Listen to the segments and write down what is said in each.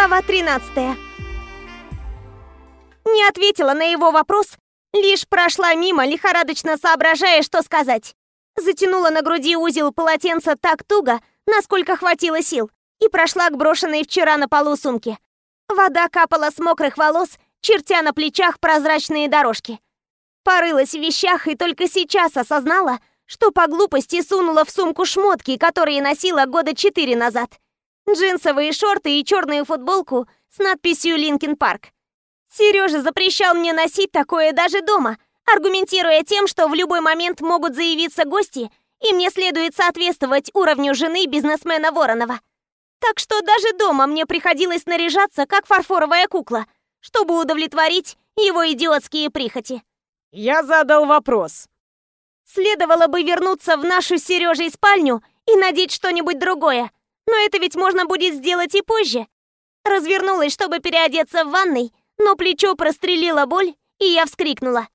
Глава 13 Не ответила на его вопрос, лишь прошла мимо, лихорадочно соображая, что сказать. Затянула на груди узел полотенца так туго, насколько хватило сил, и прошла к брошенной вчера на полу сумке. Вода капала с мокрых волос, чертя на плечах прозрачные дорожки. Порылась в вещах и только сейчас осознала, что по глупости сунула в сумку шмотки, которые носила года четыре назад. Джинсовые шорты и черную футболку с надписью «Linkin Park». Сережа запрещал мне носить такое даже дома, аргументируя тем, что в любой момент могут заявиться гости, и мне следует соответствовать уровню жены бизнесмена Воронова. Так что даже дома мне приходилось наряжаться, как фарфоровая кукла, чтобы удовлетворить его идиотские прихоти. Я задал вопрос. Следовало бы вернуться в нашу с Сережей спальню и надеть что-нибудь другое, но это ведь можно будет сделать и позже. Развернулась, чтобы переодеться в ванной, но плечо прострелила боль, и я вскрикнула.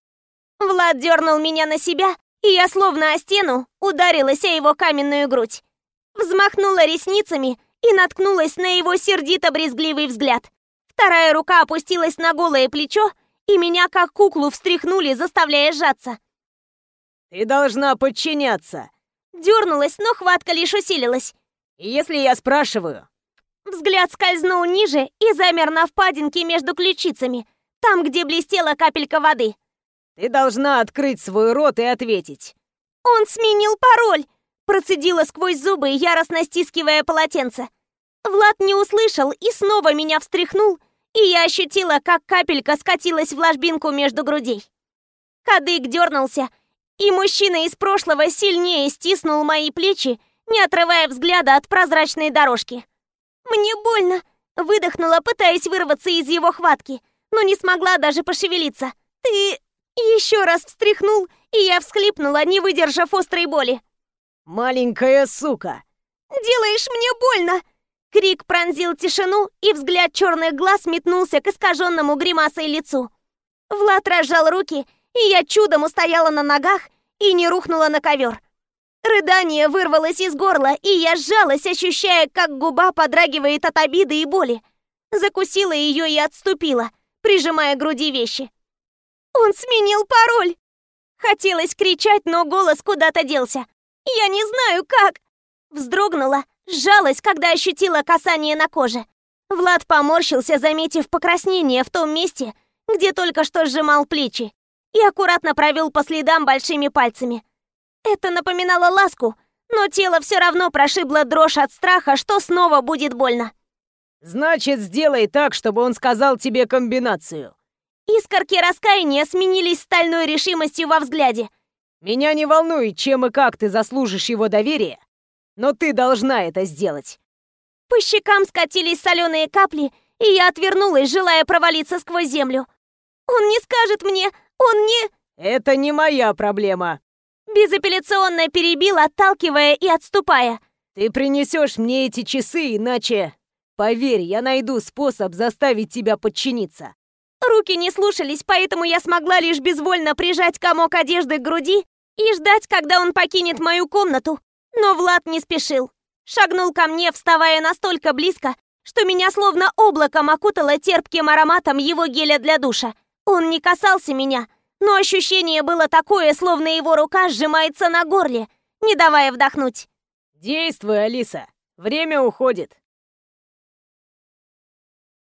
Влад дернул меня на себя, и я словно о стену ударилась о его каменную грудь. Взмахнула ресницами и наткнулась на его сердито-брезгливый взгляд. Вторая рука опустилась на голое плечо, и меня как куклу встряхнули, заставляя сжаться. «Ты должна подчиняться!» Дернулась, но хватка лишь усилилась. «Если я спрашиваю...» Взгляд скользнул ниже и замер на впадинке между ключицами, там, где блестела капелька воды. «Ты должна открыть свой рот и ответить». «Он сменил пароль!» Процедила сквозь зубы, яростно стискивая полотенце. Влад не услышал и снова меня встряхнул, и я ощутила, как капелька скатилась в ложбинку между грудей. Кадык дернулся, и мужчина из прошлого сильнее стиснул мои плечи, не отрывая взгляда от прозрачной дорожки. «Мне больно!» — выдохнула, пытаясь вырваться из его хватки, но не смогла даже пошевелиться. «Ты еще раз встряхнул, и я всхлипнула, не выдержав острой боли. «Маленькая сука!» «Делаешь мне больно!» Крик пронзил тишину, и взгляд черных глаз метнулся к искаженному гримасой лицу. Влад разжал руки, и я чудом устояла на ногах и не рухнула на ковер. Рыдание вырвалось из горла, и я сжалась, ощущая, как губа подрагивает от обиды и боли. Закусила ее и отступила, прижимая к груди вещи. «Он сменил пароль!» Хотелось кричать, но голос куда-то делся. «Я не знаю, как!» Вздрогнула, сжалась, когда ощутила касание на коже. Влад поморщился, заметив покраснение в том месте, где только что сжимал плечи, и аккуратно провел по следам большими пальцами. Это напоминало ласку, но тело все равно прошибло дрожь от страха, что снова будет больно. «Значит, сделай так, чтобы он сказал тебе комбинацию». Искорки раскаяния сменились стальной решимостью во взгляде. «Меня не волнует, чем и как ты заслужишь его доверие, но ты должна это сделать». По щекам скатились соленые капли, и я отвернулась, желая провалиться сквозь землю. «Он не скажет мне, он не...» «Это не моя проблема», Безапелляционно перебил, отталкивая и отступая. «Ты принесешь мне эти часы, иначе...» «Поверь, я найду способ заставить тебя подчиниться». Руки не слушались, поэтому я смогла лишь безвольно прижать комок одежды к груди и ждать, когда он покинет мою комнату. Но Влад не спешил. Шагнул ко мне, вставая настолько близко, что меня словно облаком окутало терпким ароматом его геля для душа. Он не касался меня, но ощущение было такое, словно его рука сжимается на горле, не давая вдохнуть. «Действуй, Алиса, время уходит».